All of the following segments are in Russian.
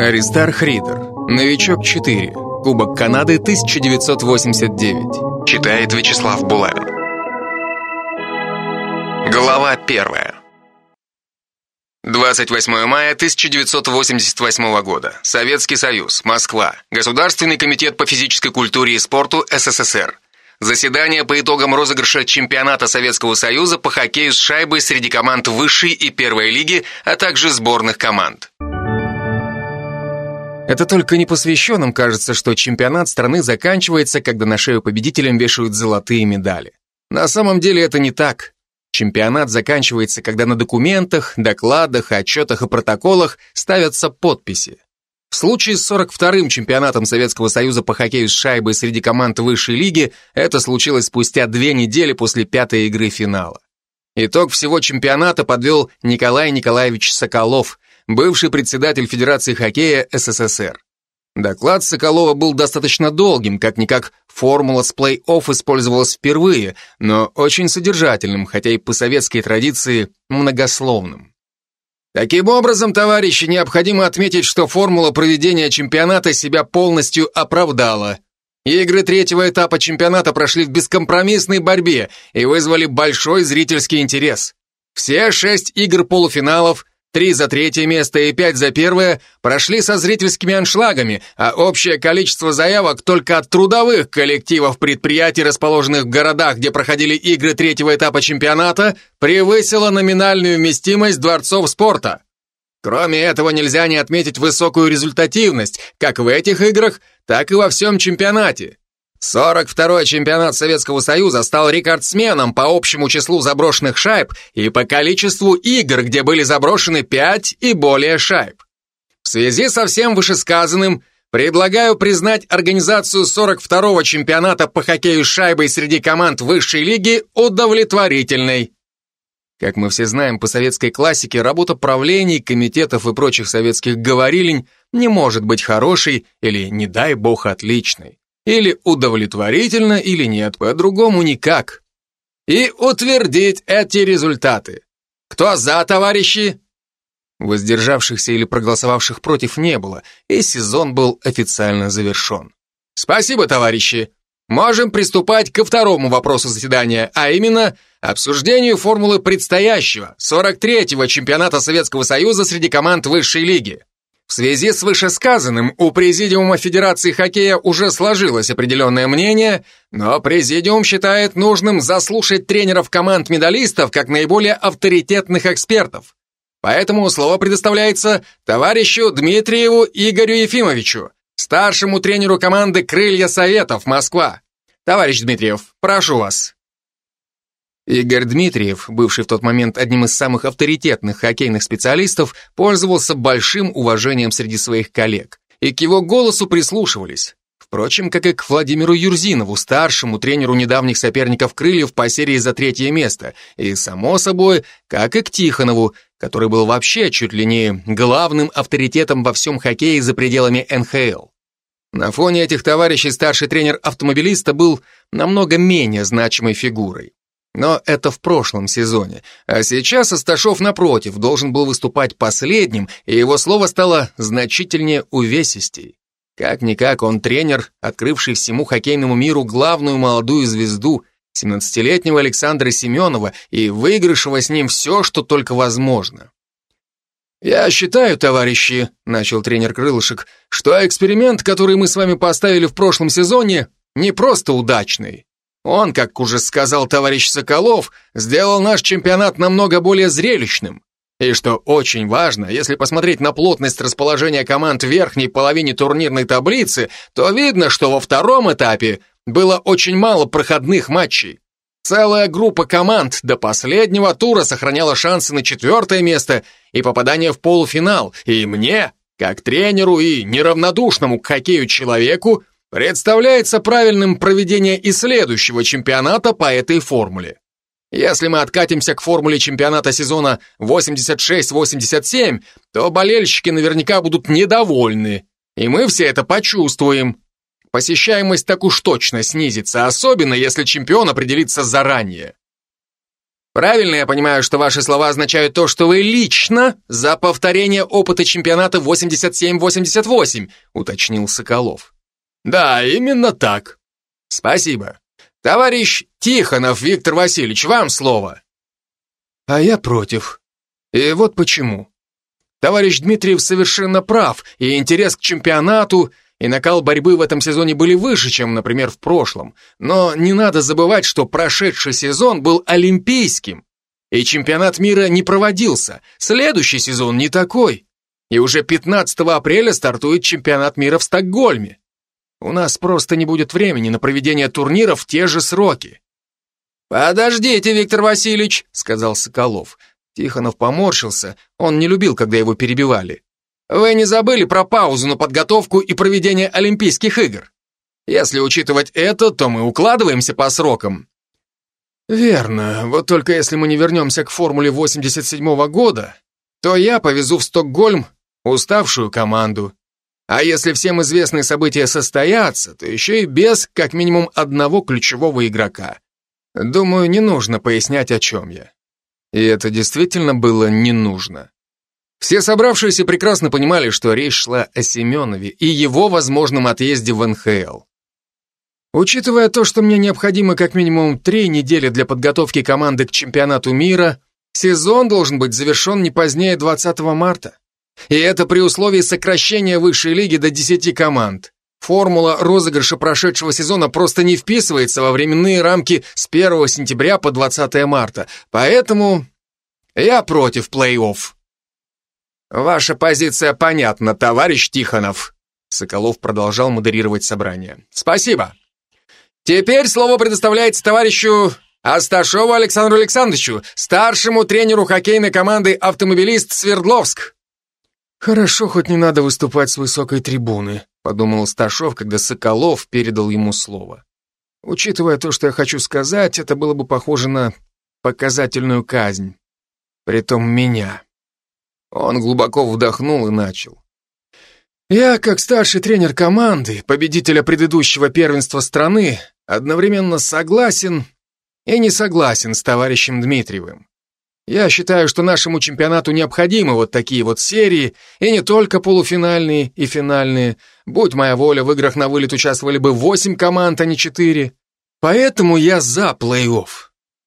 Аристар Хридер. Новичок 4. Кубок Канады 1989. Читает Вячеслав Булавин. Глава 1. 28 мая 1988 года. Советский Союз. Москва. Государственный комитет по физической культуре и спорту СССР. Заседание по итогам розыгрыша чемпионата Советского Союза по хоккею с шайбой среди команд высшей и первой лиги, а также сборных команд. Это только непосвященным кажется, что чемпионат страны заканчивается, когда на шею победителям вешают золотые медали. На самом деле это не так. Чемпионат заканчивается, когда на документах, докладах, отчетах и протоколах ставятся подписи. В случае с 42-м чемпионатом Советского Союза по хоккею с шайбой среди команд высшей лиги это случилось спустя две недели после пятой игры финала. Итог всего чемпионата подвел Николай Николаевич Соколов, бывший председатель Федерации хоккея СССР. Доклад Соколова был достаточно долгим, как-никак формула с плей-офф использовалась впервые, но очень содержательным, хотя и по советской традиции многословным. Таким образом, товарищи, необходимо отметить, что формула проведения чемпионата себя полностью оправдала. Игры третьего этапа чемпионата прошли в бескомпромиссной борьбе и вызвали большой зрительский интерес. Все шесть игр полуфиналов Три за третье место и пять за первое прошли со зрительскими аншлагами, а общее количество заявок только от трудовых коллективов предприятий, расположенных в городах, где проходили игры третьего этапа чемпионата, превысило номинальную вместимость дворцов спорта. Кроме этого, нельзя не отметить высокую результативность, как в этих играх, так и во всем чемпионате. 42-й чемпионат Советского Союза стал рекордсменом по общему числу заброшенных шайб и по количеству игр, где были заброшены 5 и более шайб. В связи со всем вышесказанным, предлагаю признать организацию 42-го чемпионата по хоккею с шайбой среди команд высшей лиги удовлетворительной. Как мы все знаем, по советской классике работа правлений, комитетов и прочих советских говорилень не может быть хорошей или, не дай бог, отличной. Или удовлетворительно, или нет, по-другому никак. И утвердить эти результаты. Кто за, товарищи? Воздержавшихся или проголосовавших против не было, и сезон был официально завершен. Спасибо, товарищи. Можем приступать ко второму вопросу заседания, а именно обсуждению формулы предстоящего 43-го чемпионата Советского Союза среди команд высшей лиги. В связи с вышесказанным у Президиума Федерации хоккея уже сложилось определенное мнение, но Президиум считает нужным заслушать тренеров команд-медалистов как наиболее авторитетных экспертов. Поэтому слово предоставляется товарищу Дмитриеву Игорю Ефимовичу, старшему тренеру команды «Крылья Советов» Москва. Товарищ Дмитриев, прошу вас. Игорь Дмитриев, бывший в тот момент одним из самых авторитетных хоккейных специалистов, пользовался большим уважением среди своих коллег, и к его голосу прислушивались. Впрочем, как и к Владимиру Юрзинову, старшему тренеру недавних соперников Крыльев по серии за третье место, и, само собой, как и к Тихонову, который был вообще чуть ли не главным авторитетом во всем хоккее за пределами НХЛ. На фоне этих товарищей старший тренер автомобилиста был намного менее значимой фигурой. Но это в прошлом сезоне. А сейчас Асташов, напротив, должен был выступать последним, и его слово стало значительнее увесистей. Как-никак он тренер, открывший всему хоккейному миру главную молодую звезду, 17-летнего Александра Семенова, и выигравшего с ним все, что только возможно. «Я считаю, товарищи», — начал тренер Крылышек, «что эксперимент, который мы с вами поставили в прошлом сезоне, не просто удачный, он, как уже сказал товарищ Соколов, сделал наш чемпионат намного более зрелищным. И что очень важно, если посмотреть на плотность расположения команд в верхней половине турнирной таблицы, то видно, что во втором этапе было очень мало проходных матчей. Целая группа команд до последнего тура сохраняла шансы на четвертое место и попадание в полуфинал. И мне, как тренеру и неравнодушному к хоккею человеку, Представляется правильным проведение и следующего чемпионата по этой формуле. Если мы откатимся к формуле чемпионата сезона 86-87, то болельщики наверняка будут недовольны, и мы все это почувствуем. Посещаемость так уж точно снизится, особенно если чемпион определится заранее. Правильно я понимаю, что ваши слова означают то, что вы лично за повторение опыта чемпионата 87-88, уточнил Соколов. Да, именно так. Спасибо. Товарищ Тихонов Виктор Васильевич, вам слово. А я против. И вот почему. Товарищ Дмитриев совершенно прав, и интерес к чемпионату, и накал борьбы в этом сезоне были выше, чем, например, в прошлом. Но не надо забывать, что прошедший сезон был олимпийским, и чемпионат мира не проводился. Следующий сезон не такой. И уже 15 апреля стартует чемпионат мира в Стокгольме. У нас просто не будет времени на проведение турнира в те же сроки. «Подождите, Виктор Васильевич», — сказал Соколов. Тихонов поморщился, он не любил, когда его перебивали. Вы не забыли про паузу на подготовку и проведение Олимпийских игр? Если учитывать это, то мы укладываемся по срокам. Верно, вот только если мы не вернемся к формуле 87-го года, то я повезу в Стокгольм уставшую команду. А если всем известные события состоятся, то еще и без как минимум одного ключевого игрока. Думаю, не нужно пояснять, о чем я. И это действительно было не нужно. Все собравшиеся прекрасно понимали, что речь шла о Семенове и его возможном отъезде в НХЛ. Учитывая то, что мне необходимо как минимум три недели для подготовки команды к чемпионату мира, сезон должен быть завершен не позднее 20 марта. И это при условии сокращения высшей лиги до 10 команд. Формула розыгрыша прошедшего сезона просто не вписывается во временные рамки с 1 сентября по 20 марта. Поэтому я против плей-офф. «Ваша позиция понятна, товарищ Тихонов», Соколов продолжал модерировать собрание. «Спасибо. Теперь слово предоставляется товарищу Асташову Александру Александровичу, старшему тренеру хоккейной команды «Автомобилист Свердловск». «Хорошо, хоть не надо выступать с высокой трибуны», подумал Сташов, когда Соколов передал ему слово. Учитывая то, что я хочу сказать, это было бы похоже на показательную казнь. Притом меня. Он глубоко вдохнул и начал. Я, как старший тренер команды, победителя предыдущего первенства страны, одновременно согласен и не согласен с товарищем Дмитриевым. Я считаю, что нашему чемпионату необходимы вот такие вот серии, и не только полуфинальные и финальные. Будь моя воля, в играх на вылет участвовали бы восемь команд, а не четыре. Поэтому я за плей-офф.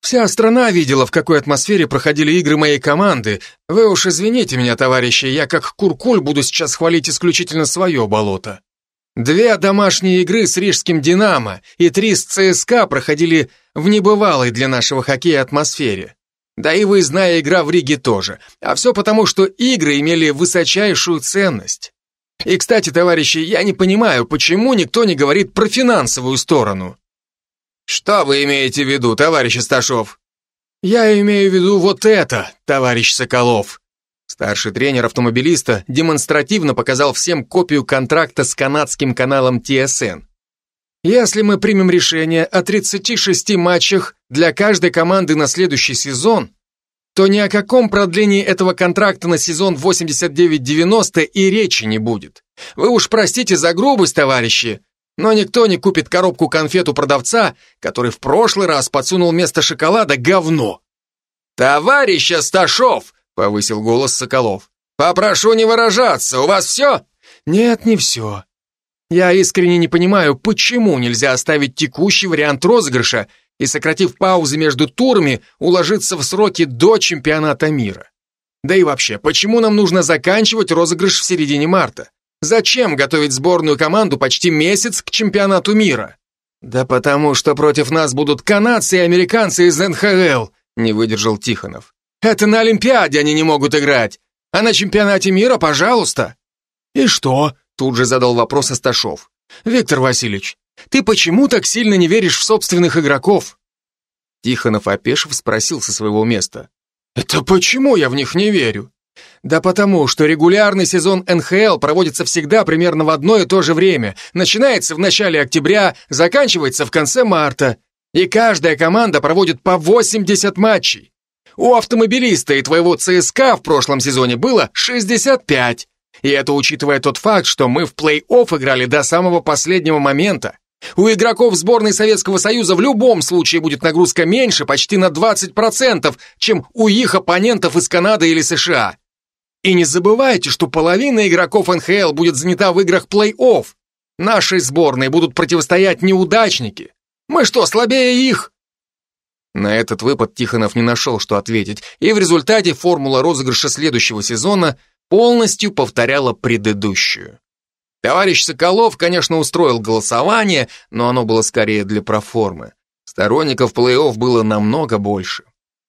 Вся страна видела, в какой атмосфере проходили игры моей команды. Вы уж извините меня, товарищи, я как куркуль буду сейчас хвалить исключительно свое болото. Две домашние игры с рижским «Динамо» и три с ЦСКА проходили в небывалой для нашего хоккея атмосфере. Да и выездная игра в Риге тоже. А все потому, что игры имели высочайшую ценность. И, кстати, товарищи, я не понимаю, почему никто не говорит про финансовую сторону. «Что вы имеете в виду, товарищ Сташов?» «Я имею в виду вот это, товарищ Соколов». Старший тренер автомобилиста демонстративно показал всем копию контракта с канадским каналом TSN. Если мы примем решение о 36 матчах для каждой команды на следующий сезон, то ни о каком продлении этого контракта на сезон 89-90 и речи не будет. Вы уж простите за грубость, товарищи, но никто не купит коробку конфет у продавца, который в прошлый раз подсунул вместо шоколада говно. «Товарищ Асташов!» — повысил голос Соколов. «Попрошу не выражаться, у вас все?» «Нет, не все. Я искренне не понимаю, почему нельзя оставить текущий вариант розыгрыша и, сократив паузы между турами, уложиться в сроки до чемпионата мира. Да и вообще, почему нам нужно заканчивать розыгрыш в середине марта? Зачем готовить сборную команду почти месяц к чемпионату мира? Да потому что против нас будут канадцы и американцы из НХЛ, не выдержал Тихонов. Это на Олимпиаде они не могут играть, а на чемпионате мира, пожалуйста. И что? Тут же задал вопрос Асташов. Виктор Васильевич, ты почему так сильно не веришь в собственных игроков? Тихонов опешив спросил со своего места. Это почему я в них не верю? Да потому, что регулярный сезон НХЛ проводится всегда примерно в одно и то же время. Начинается в начале октября, заканчивается в конце марта. И каждая команда проводит по 80 матчей. У автомобилиста и твоего ЦСКА в прошлом сезоне было 65. И это учитывая тот факт, что мы в плей-офф играли до самого последнего момента. У игроков сборной Советского Союза в любом случае будет нагрузка меньше почти на 20%, чем у их оппонентов из Канады или США. И не забывайте, что половина игроков НХЛ будет занята в играх плей-офф. Нашей сборной будут противостоять неудачники. Мы что, слабее их? На этот выпад Тихонов не нашел, что ответить, и в результате формула розыгрыша следующего сезона полностью повторяла предыдущую. Товарищ Соколов, конечно, устроил голосование, но оно было скорее для проформы. Сторонников плей-офф было намного больше.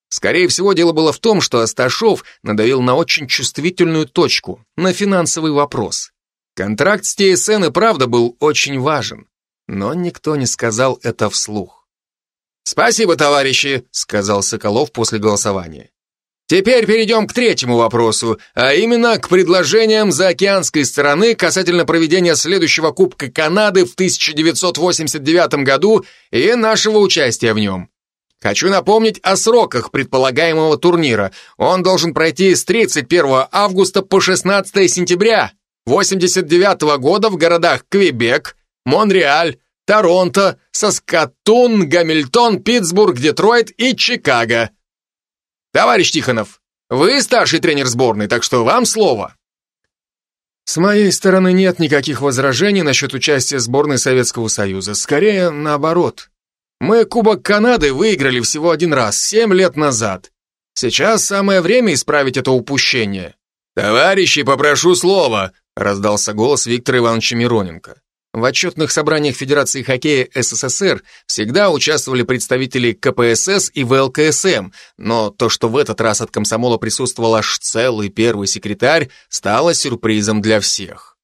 Скорее всего, дело было в том, что Асташов надавил на очень чувствительную точку, на финансовый вопрос. Контракт с ТСН и правда был очень важен, но никто не сказал это вслух. «Спасибо, товарищи», — сказал Соколов после голосования. Теперь перейдем к третьему вопросу, а именно к предложениям заокеанской стороны касательно проведения следующего Кубка Канады в 1989 году и нашего участия в нем. Хочу напомнить о сроках предполагаемого турнира. Он должен пройти с 31 августа по 16 сентября 1989 года в городах Квебек, Монреаль, Торонто, Саскатун, Гамильтон, Питтсбург, Детройт и Чикаго. Товарищ Тихонов, вы старший тренер сборной, так что вам слово. С моей стороны нет никаких возражений насчет участия сборной Советского Союза. Скорее, наоборот. Мы Кубок Канады выиграли всего один раз, семь лет назад. Сейчас самое время исправить это упущение. «Товарищи, попрошу слова!» раздался голос Виктора Ивановича Мироненко. В отчетных собраниях Федерации хоккея СССР всегда участвовали представители КПСС и ВЛКСМ, но то, что в этот раз от комсомола присутствовал аж целый первый секретарь, стало сюрпризом для всех.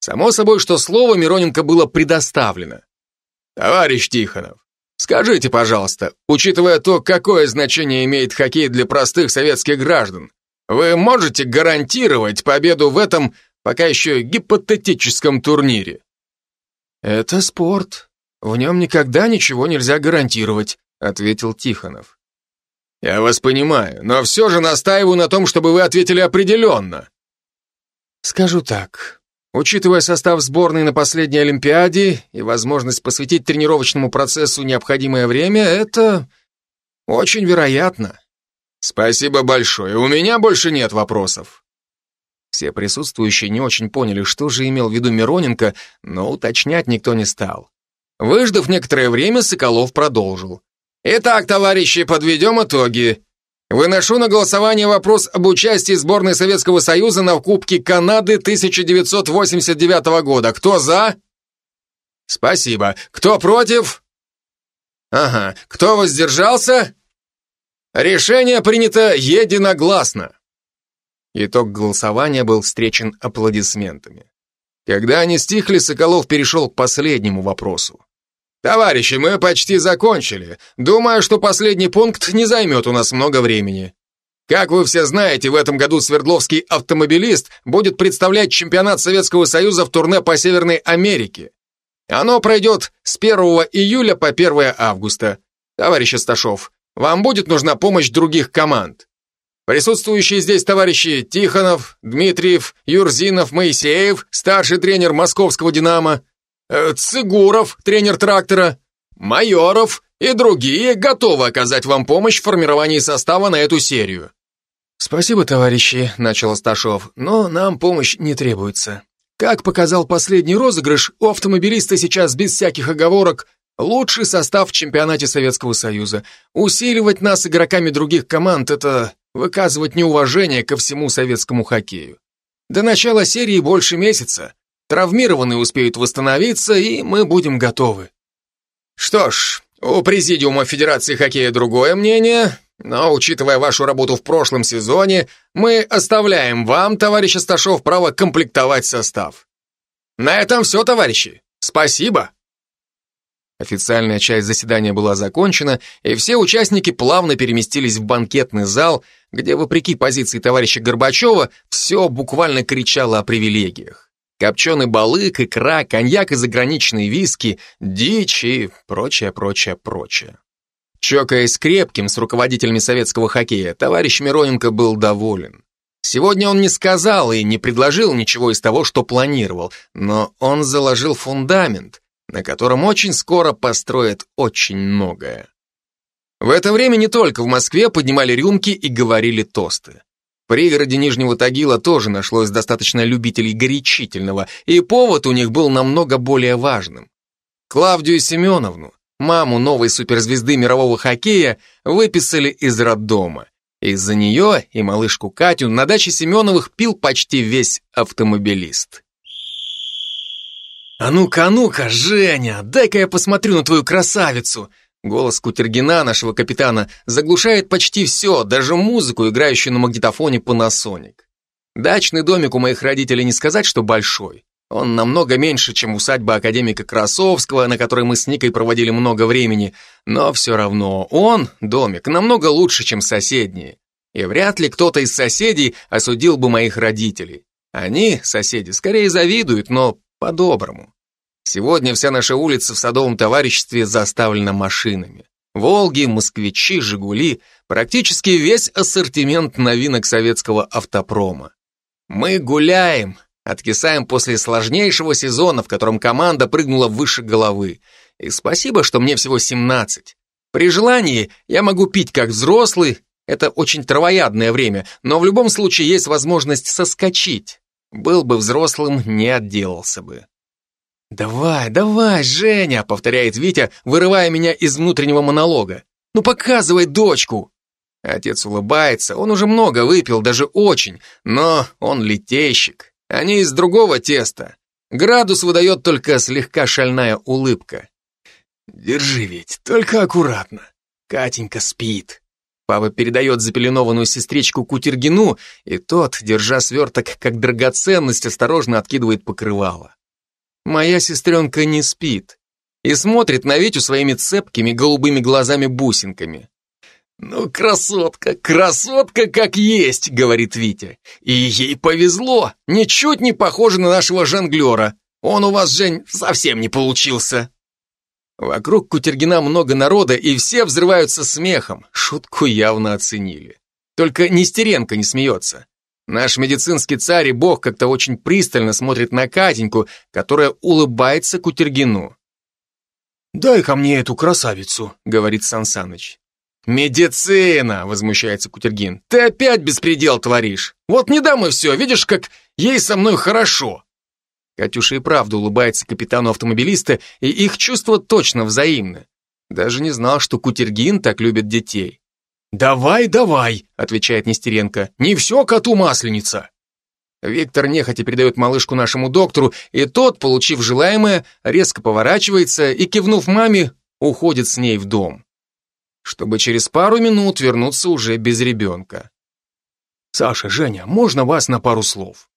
Само собой, что слово Мироненко было предоставлено. «Товарищ Тихонов, скажите, пожалуйста, учитывая то, какое значение имеет хоккей для простых советских граждан, вы можете гарантировать победу в этом пока еще гипотетическом турнире?» «Это спорт. В нем никогда ничего нельзя гарантировать», ответил Тихонов. «Я вас понимаю, но все же настаиваю на том, чтобы вы ответили определенно». «Скажу так. Учитывая состав сборной на последней Олимпиаде и возможность посвятить тренировочному процессу необходимое время, это очень вероятно». «Спасибо большое. У меня больше нет вопросов». Все присутствующие не очень поняли, что же имел в виду Мироненко, но уточнять никто не стал. Выждав некоторое время, Соколов продолжил. «Итак, товарищи, подведем итоги. Выношу на голосование вопрос об участии сборной Советского Союза на Кубке Канады 1989 года. Кто за?» «Спасибо. Кто против?» «Ага. Кто воздержался?» «Решение принято единогласно». Итог голосования был встречен аплодисментами. Когда они стихли, Соколов перешел к последнему вопросу. «Товарищи, мы почти закончили. Думаю, что последний пункт не займет у нас много времени. Как вы все знаете, в этом году Свердловский автомобилист будет представлять чемпионат Советского Союза в турне по Северной Америке. Оно пройдет с 1 июля по 1 августа. Товарищ Асташов, вам будет нужна помощь других команд. Присутствующие здесь товарищи Тихонов, Дмитриев, Юрзинов, Моисеев, старший тренер московского «Динамо», э, Цигуров, тренер трактора, Майоров и другие готовы оказать вам помощь в формировании состава на эту серию. «Спасибо, товарищи», — начал Асташов, «но нам помощь не требуется. Как показал последний розыгрыш, у автомобилиста сейчас без всяких оговорок лучший состав в чемпионате Советского Союза. Усиливать нас игроками других команд — это выказывать неуважение ко всему советскому хоккею. До начала серии больше месяца. Травмированные успеют восстановиться, и мы будем готовы. Что ж, у Президиума Федерации хоккея другое мнение, но, учитывая вашу работу в прошлом сезоне, мы оставляем вам, товарищ Асташов, право комплектовать состав. На этом все, товарищи. Спасибо. Официальная часть заседания была закончена, и все участники плавно переместились в банкетный зал, где, вопреки позиции товарища Горбачева, все буквально кричало о привилегиях. Копченый балык, икра, коньяк и заграничные виски, дичь и прочее, прочее, прочее. Чокаясь крепким с руководителями советского хоккея, товарищ Мироненко был доволен. Сегодня он не сказал и не предложил ничего из того, что планировал, но он заложил фундамент, на котором очень скоро построят очень многое. В это время не только в Москве поднимали рюмки и говорили тосты. В пригороде Нижнего Тагила тоже нашлось достаточно любителей горячительного, и повод у них был намного более важным. Клавдию Семеновну, маму новой суперзвезды мирового хоккея, выписали из роддома. Из-за нее и малышку Катю на даче Семеновых пил почти весь автомобилист. «А ну-ка, а ну-ка, Женя, дай-ка я посмотрю на твою красавицу!» Голос Кутергина, нашего капитана, заглушает почти все, даже музыку, играющую на магнитофоне Panasonic. Дачный домик у моих родителей не сказать, что большой. Он намного меньше, чем усадьба академика Красовского, на которой мы с Никой проводили много времени, но все равно он, домик, намного лучше, чем соседние. И вряд ли кто-то из соседей осудил бы моих родителей. Они, соседи, скорее завидуют, но по-доброму. Сегодня вся наша улица в садовом товариществе заставлена машинами. Волги, москвичи, Жигули, практически весь ассортимент новинок советского автопрома. Мы гуляем, откисаем после сложнейшего сезона, в котором команда прыгнула выше головы. И спасибо, что мне всего 17. При желании я могу пить как взрослый, это очень травоядное время, но в любом случае есть возможность соскочить. Был бы взрослым, не отделался бы. «Давай, давай, Женя!» — повторяет Витя, вырывая меня из внутреннего монолога. «Ну показывай дочку!» Отец улыбается, он уже много выпил, даже очень, но он летейщик. Они из другого теста. Градус выдает только слегка шальная улыбка. «Держи ведь, только аккуратно. Катенька спит». Папа передает запеленованную сестричку Кутергину, и тот, держа сверток как драгоценность, осторожно откидывает покрывало. Моя сестренка не спит и смотрит на Витю своими цепкими голубыми глазами-бусинками. «Ну, красотка, красотка как есть», — говорит Витя. «И ей повезло, ничуть не похоже на нашего жонглера. Он у вас, Жень, совсем не получился». Вокруг Кутергина много народа, и все взрываются смехом. Шутку явно оценили. Только Нестеренко не смеется. Наш медицинский царь и бог как-то очень пристально смотрит на Катеньку, которая улыбается Кутергину. «Дай ко мне эту красавицу», — говорит Сансаныч. «Медицина!» — возмущается Кутергин. «Ты опять беспредел творишь! Вот не дам и все, видишь, как ей со мной хорошо!» Катюша и правда улыбается капитану-автомобилиста, и их чувства точно взаимны. Даже не знал, что Кутергин так любит детей. «Давай, давай», — отвечает Нестеренко, «не все коту масленица». Виктор нехотя передает малышку нашему доктору, и тот, получив желаемое, резко поворачивается и, кивнув маме, уходит с ней в дом. Чтобы через пару минут вернуться уже без ребенка. «Саша, Женя, можно вас на пару слов?»